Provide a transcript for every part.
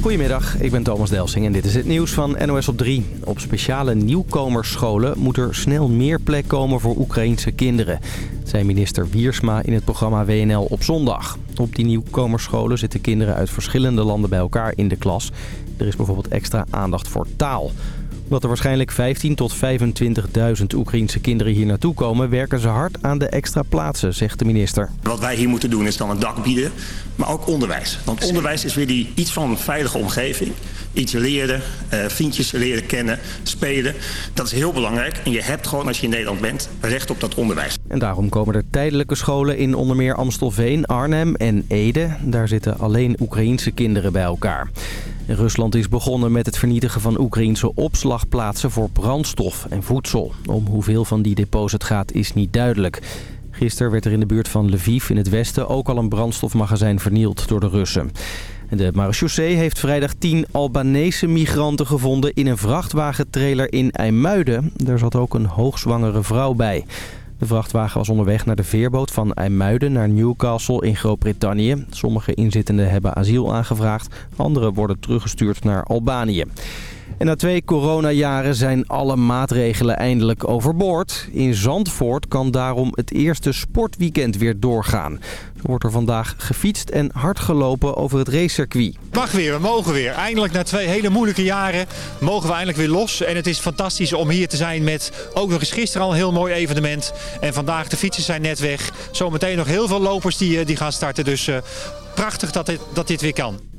Goedemiddag, ik ben Thomas Delsing en dit is het nieuws van NOS op 3. Op speciale nieuwkomersscholen moet er snel meer plek komen voor Oekraïense kinderen. zei minister Wiersma in het programma WNL op zondag. Op die nieuwkomersscholen zitten kinderen uit verschillende landen bij elkaar in de klas. Er is bijvoorbeeld extra aandacht voor taal omdat er waarschijnlijk 15 tot 25.000 Oekraïense kinderen hier naartoe komen... werken ze hard aan de extra plaatsen, zegt de minister. Wat wij hier moeten doen is dan een dak bieden, maar ook onderwijs. Want onderwijs is weer die, iets van een veilige omgeving. Iets leren, uh, vriendjes leren kennen, spelen. Dat is heel belangrijk. En je hebt gewoon, als je in Nederland bent, recht op dat onderwijs. En daarom komen er tijdelijke scholen in onder meer Amstelveen, Arnhem en Ede. Daar zitten alleen Oekraïense kinderen bij elkaar. Rusland is begonnen met het vernietigen van Oekraïense opslagplaatsen voor brandstof en voedsel. Om hoeveel van die depots het gaat is niet duidelijk. Gisteren werd er in de buurt van Lviv in het westen ook al een brandstofmagazijn vernield door de Russen. De marechaussee heeft vrijdag tien Albanese migranten gevonden in een vrachtwagentrailer in IJmuiden. Daar zat ook een hoogzwangere vrouw bij. De vrachtwagen was onderweg naar de veerboot van IJmuiden naar Newcastle in Groot-Brittannië. Sommige inzittenden hebben asiel aangevraagd, anderen worden teruggestuurd naar Albanië. En na twee coronajaren zijn alle maatregelen eindelijk overboord. In Zandvoort kan daarom het eerste sportweekend weer doorgaan. Er wordt er vandaag gefietst en hard gelopen over het racecircuit. Mag weer, we mogen weer. Eindelijk na twee hele moeilijke jaren mogen we eindelijk weer los. En het is fantastisch om hier te zijn met ook nog eens gisteren al een heel mooi evenement. En vandaag de fietsers zijn net weg. Zometeen nog heel veel lopers die, eh, die gaan starten. Dus uh, prachtig dat dit, dat dit weer kan.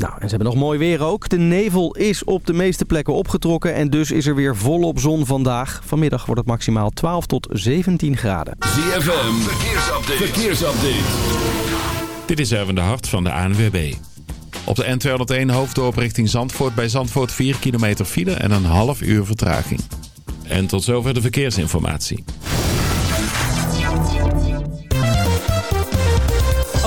Nou, en ze hebben nog mooi weer ook. De nevel is op de meeste plekken opgetrokken en dus is er weer volop zon vandaag. Vanmiddag wordt het maximaal 12 tot 17 graden. ZFM, verkeersupdate. verkeersupdate. Dit is Erwin de Hart van de ANWB. Op de N201 hoofddorp richting Zandvoort bij Zandvoort 4 kilometer file en een half uur vertraging. En tot zover de verkeersinformatie.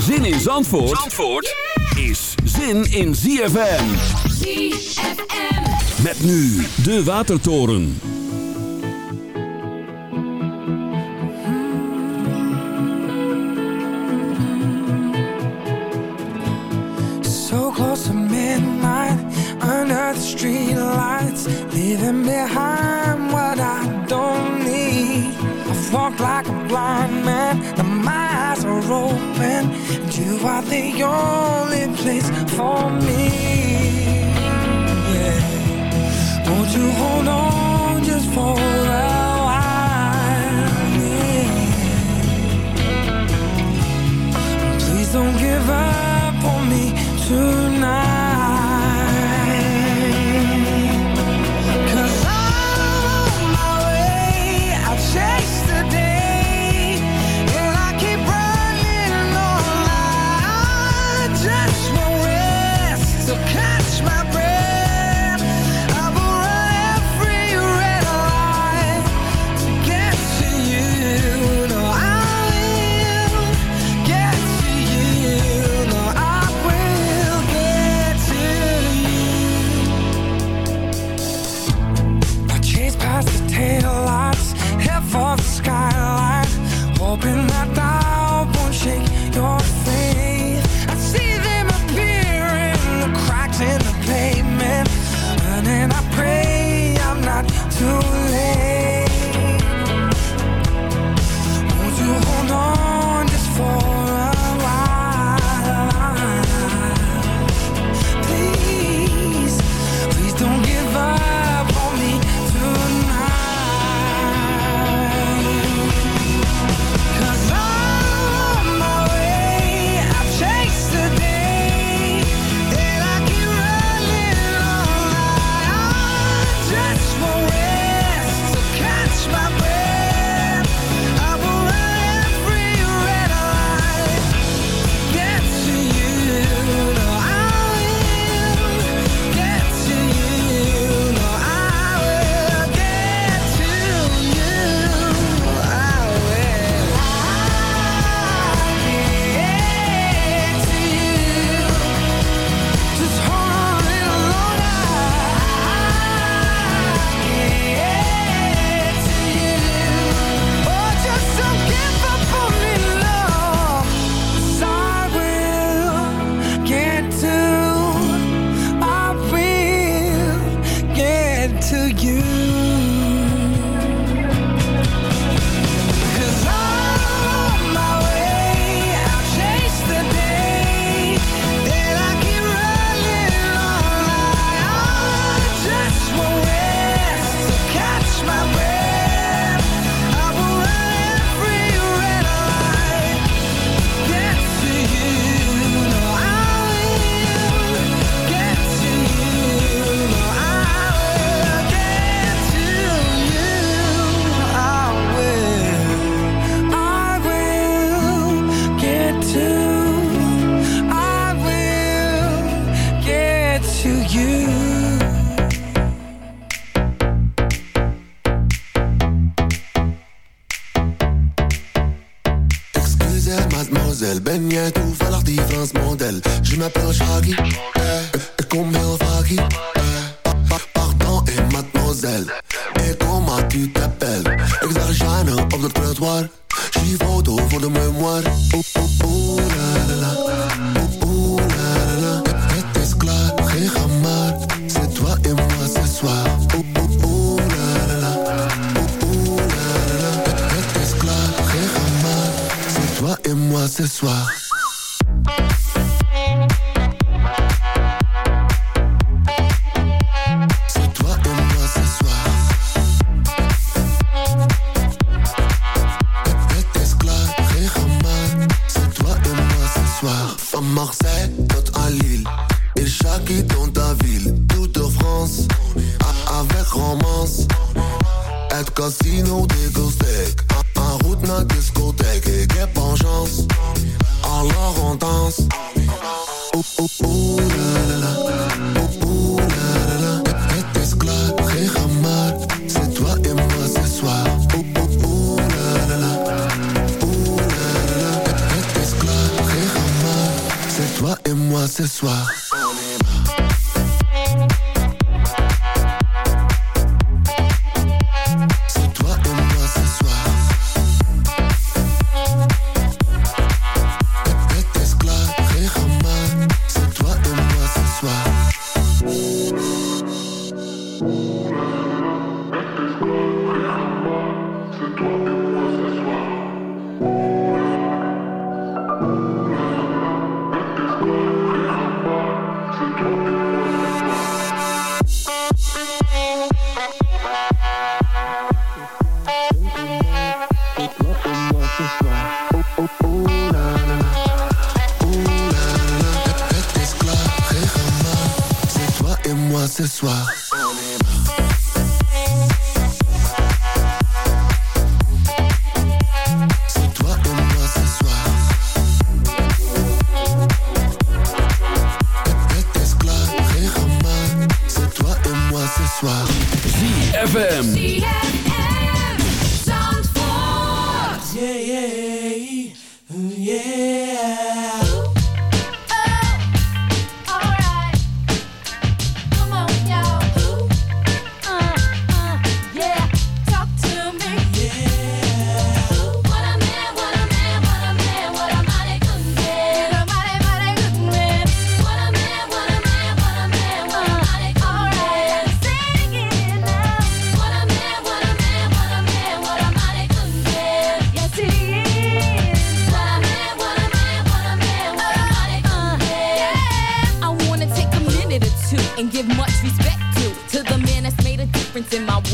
Zin in Zandvoort, Zandvoort is zin in ZFM. ZFM. Met nu de Watertoren. So close to midnight, under the street lights, leaving behind what I don't need. I've like a blind man, now my eyes are open, and you are the only place for me. Yeah. Won't you hold on just for a while? Yeah. Please don't give up on me tonight.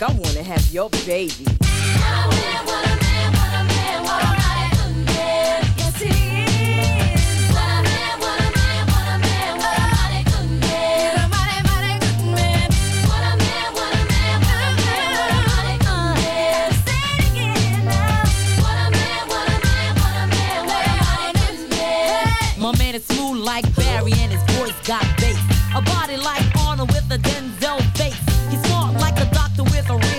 I wanna have your baby.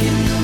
Look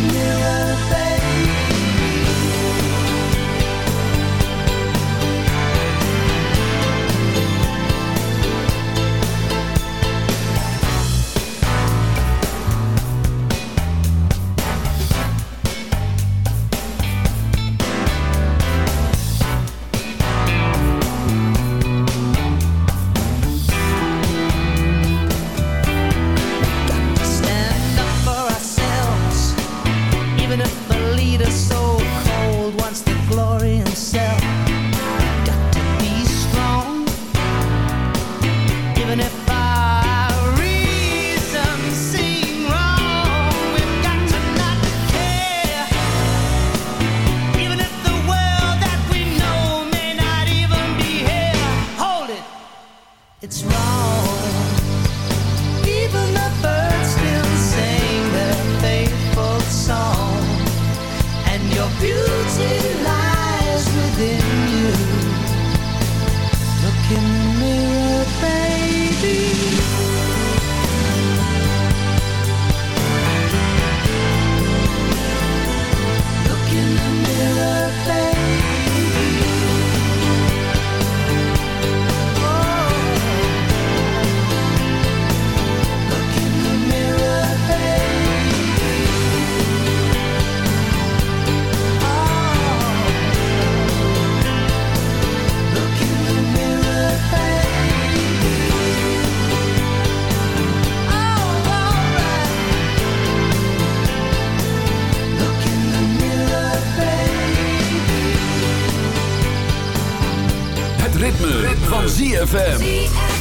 van ZFM.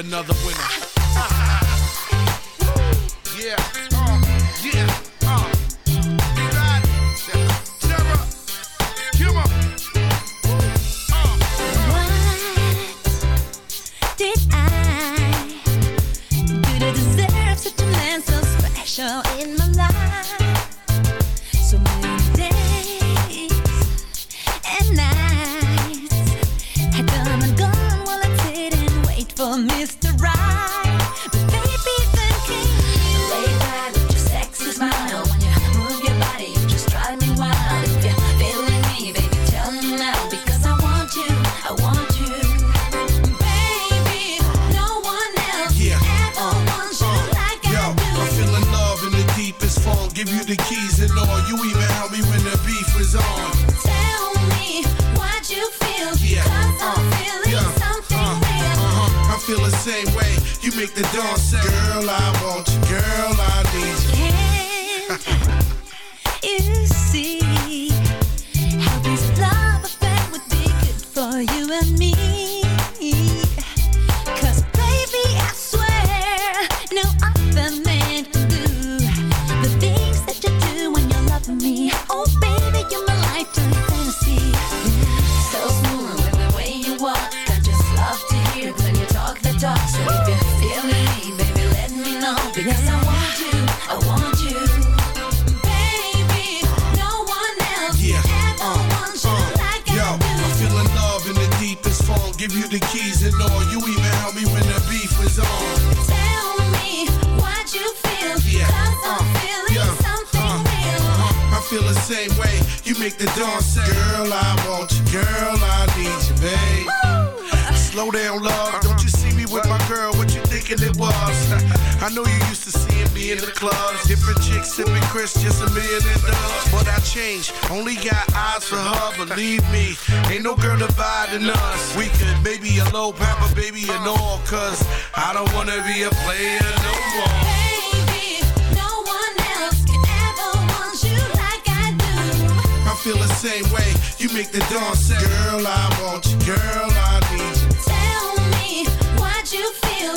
Another I know you used to seeing me in the clubs. Different chicks sipping Chris, just a million and dubs. But I changed. Only got eyes for her. Believe me, ain't no girl dividing us. We could maybe a low papa, baby, and all. Cause I don't wanna be a player no more. Baby, no one else can ever want you like I do. I feel the same way. You make the dawn say, Girl, I want you. Girl, I need you. Tell me what you feel,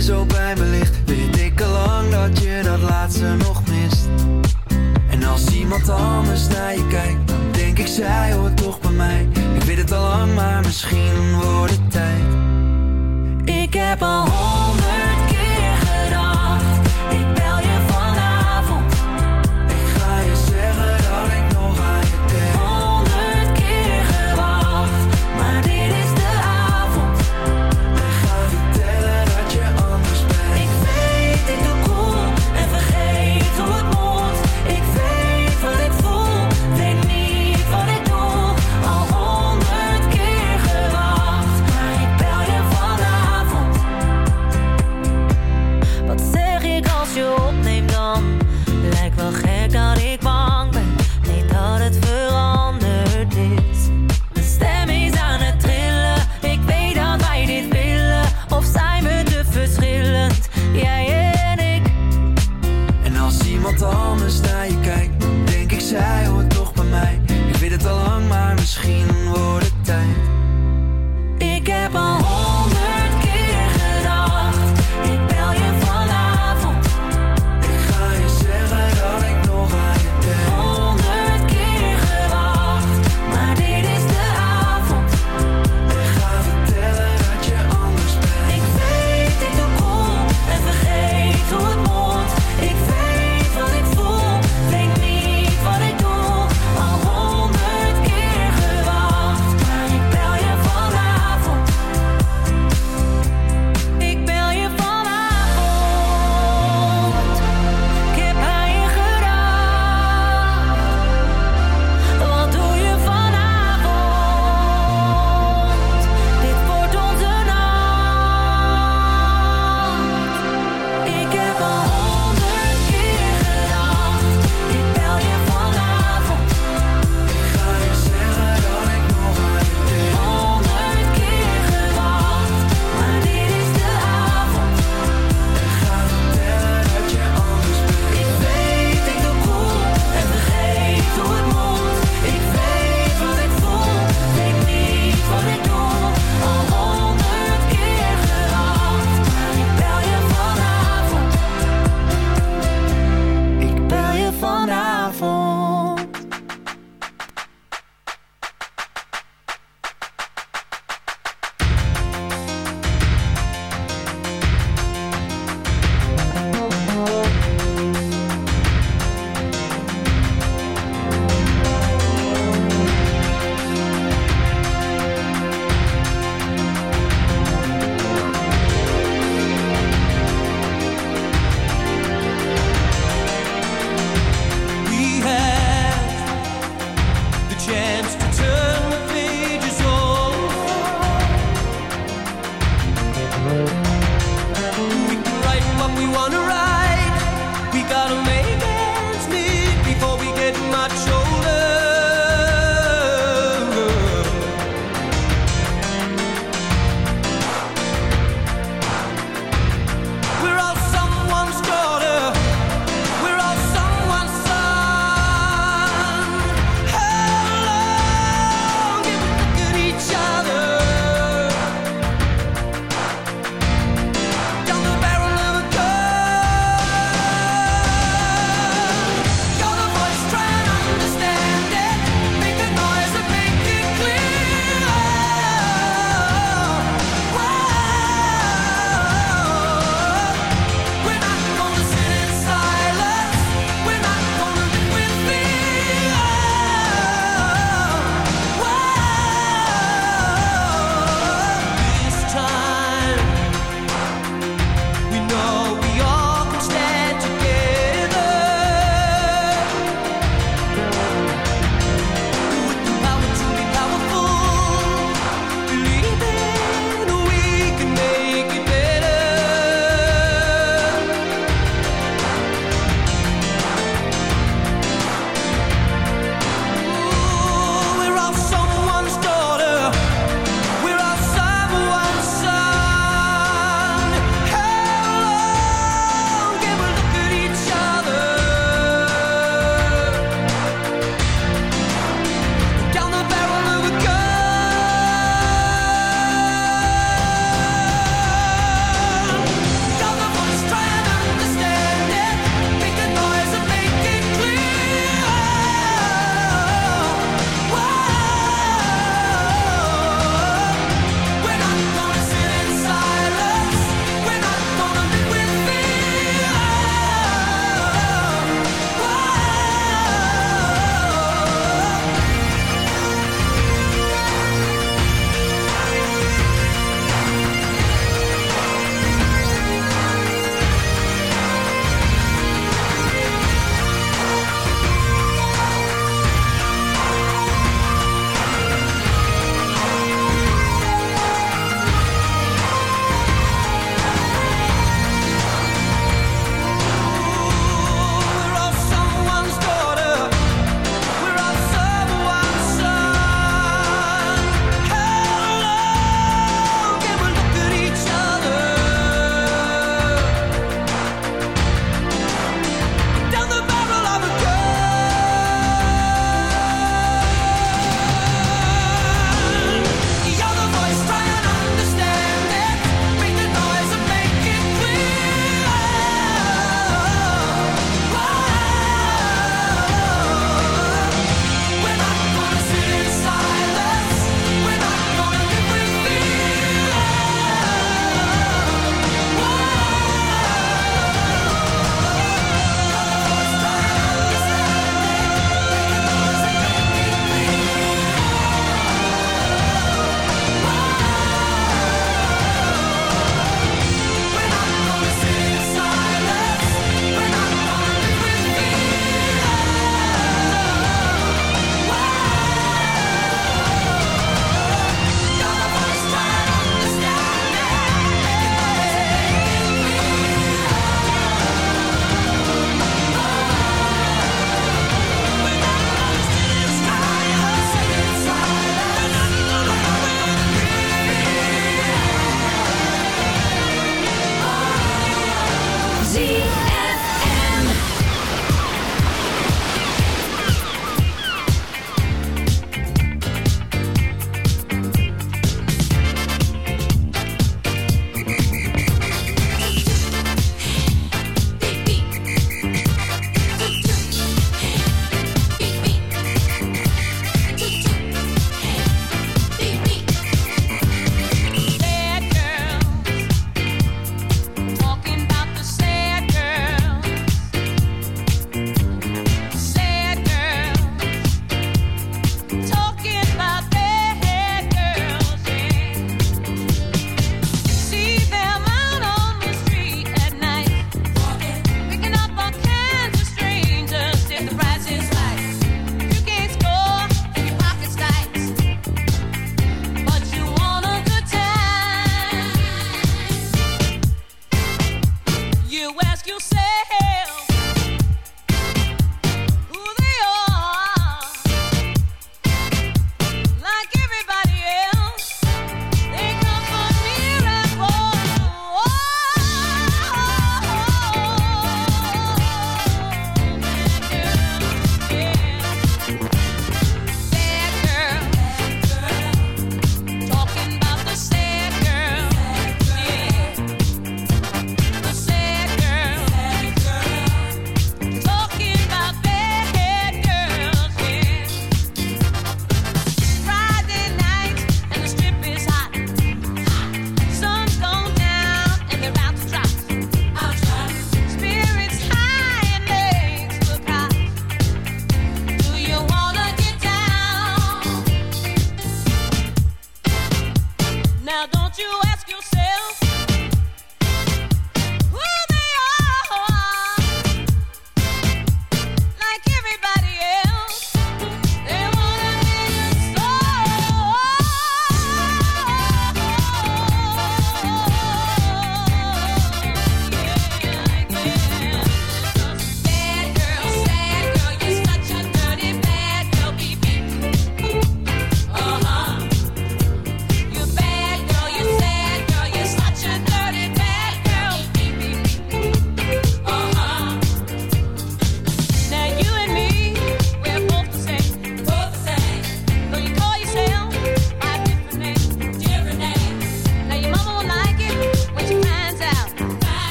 zo bij me ligt. Weet ik al lang dat je dat laatste nog mist. En als iemand anders naar je kijkt,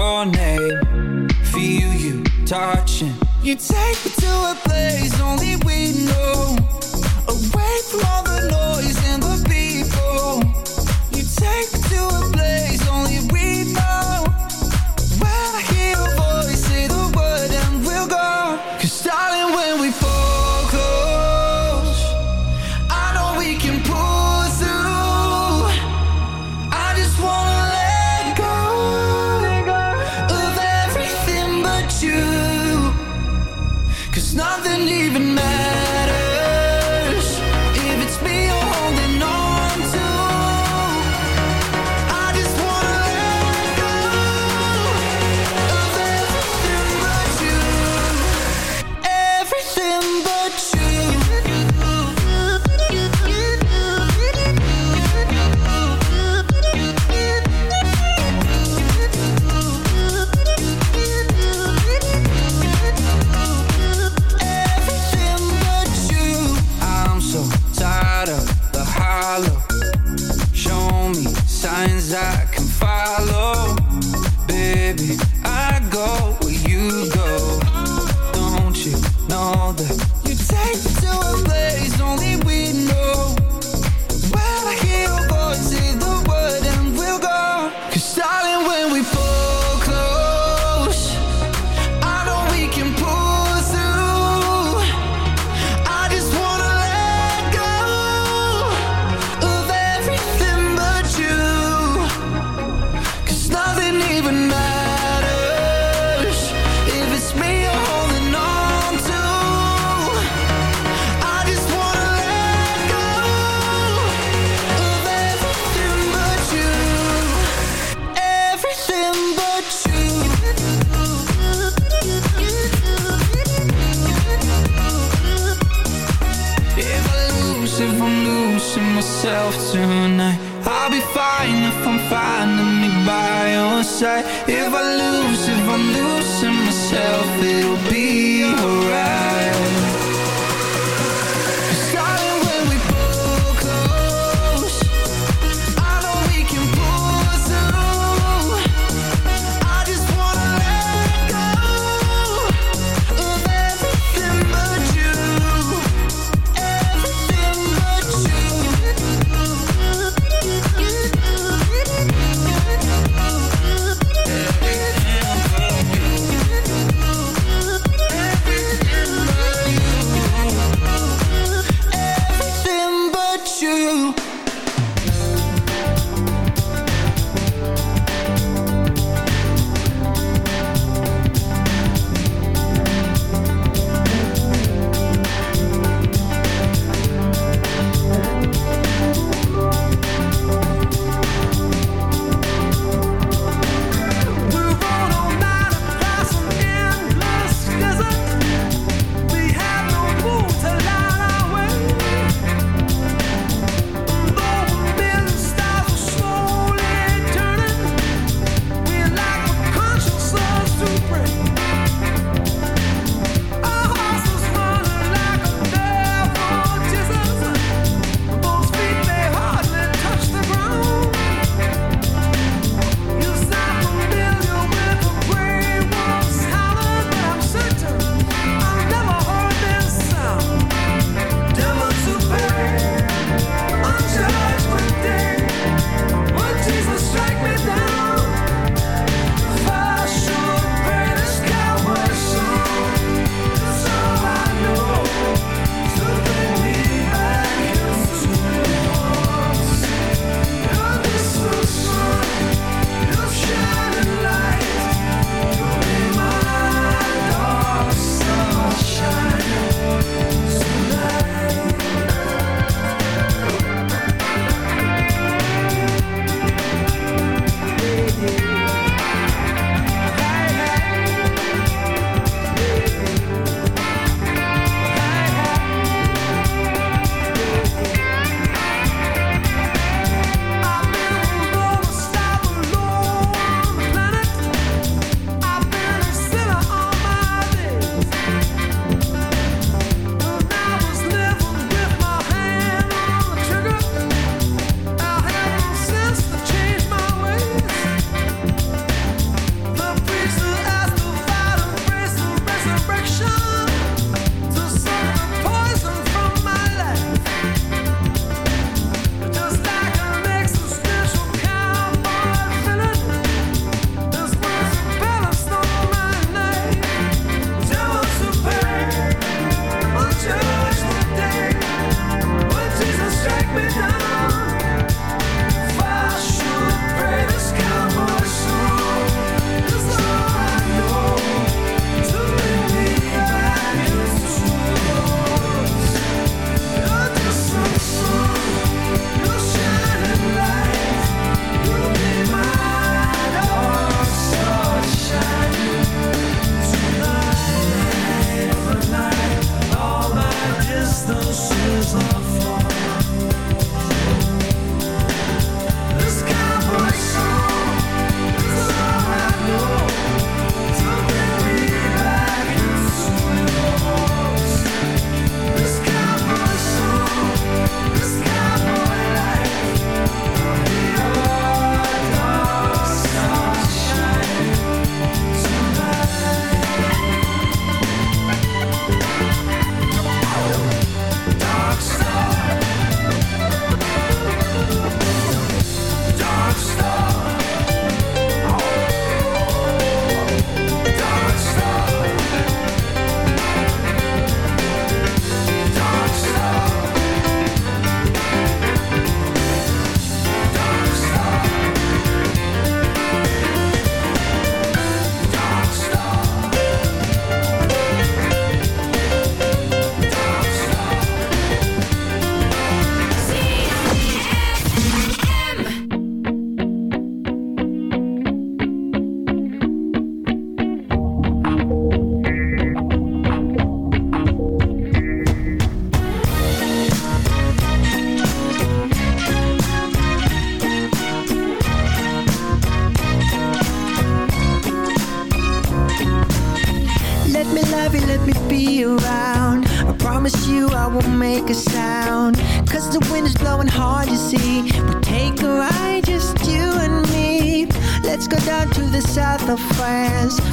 your name, feel you touching. You take me to a place only we know, away from all the noise. If I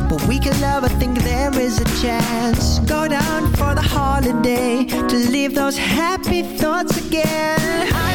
But we can love, I think there is a chance. Go down for the holiday To leave those happy thoughts again.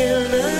变了。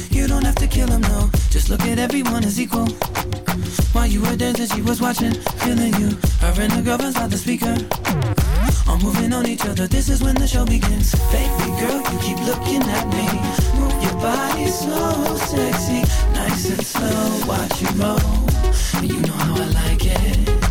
You don't have to kill them, no. Just look at everyone as equal. While you were dancing, she was watching, feeling you. Her and the girlfriend's by the speaker. All moving on each other. This is when the show begins. Baby girl, you keep looking at me. Move your body so sexy, nice and slow. Watch you roll. You know how I like it.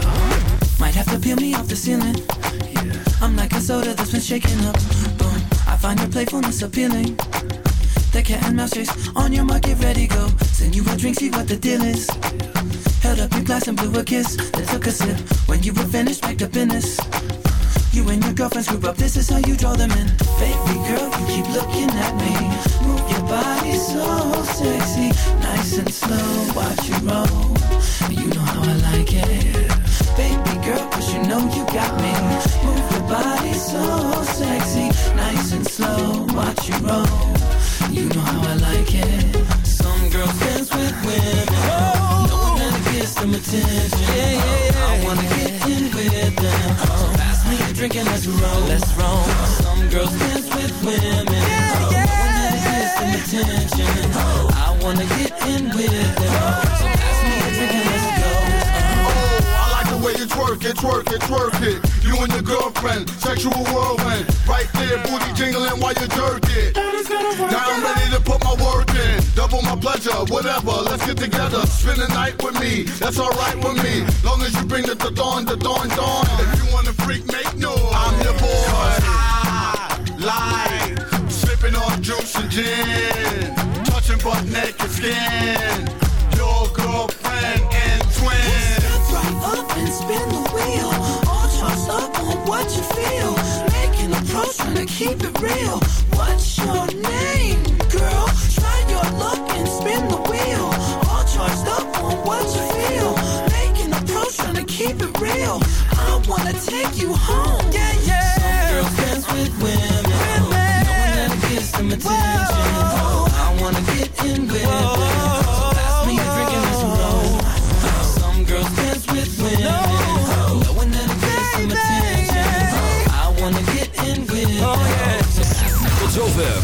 Might have to peel me off the ceiling. I'm like a soda that's been shaken up. Boom, I find your playfulness appealing. The cat and mouse chase on your mark, get ready, go. Send you a drink, see what the deal is. Held up your glass and blew a kiss, then took a sip. When you were finished, up in this. You and your girlfriends group up, this is how you draw them in. Baby girl, you keep looking at me. Move your body so sexy, nice and slow. Watch you roll, pass me a drink and let's roll. Let's roll. Some girls dance with women, knowing that it gets them attention. I wanna get in with them. So pass me a drink and let's go. Oh, I like the way you twerk it, twerk it, twerk it. You and your girlfriend, sexual whirlwind. Right there, booty jingling while you jerk it. Now I'm ready to put my work in. Double my pleasure, whatever. Let's get together. Spend the night with me. That's alright with me. Long as you bring it to dawn, the dawn, dawn. If you wanna freak, make on juice. Touching butt naked skin. Your girlfriend and twin. right up and spin the wheel. All charged up on what you feel. Making a pro, trying to keep it real. What's your name, girl? Try your luck and spin the wheel. All charged up on what you feel. Making a pro, trying to keep it real. I wanna take you home. Yeah, yeah. Some girls dance with women. Knowing that it gets them attention.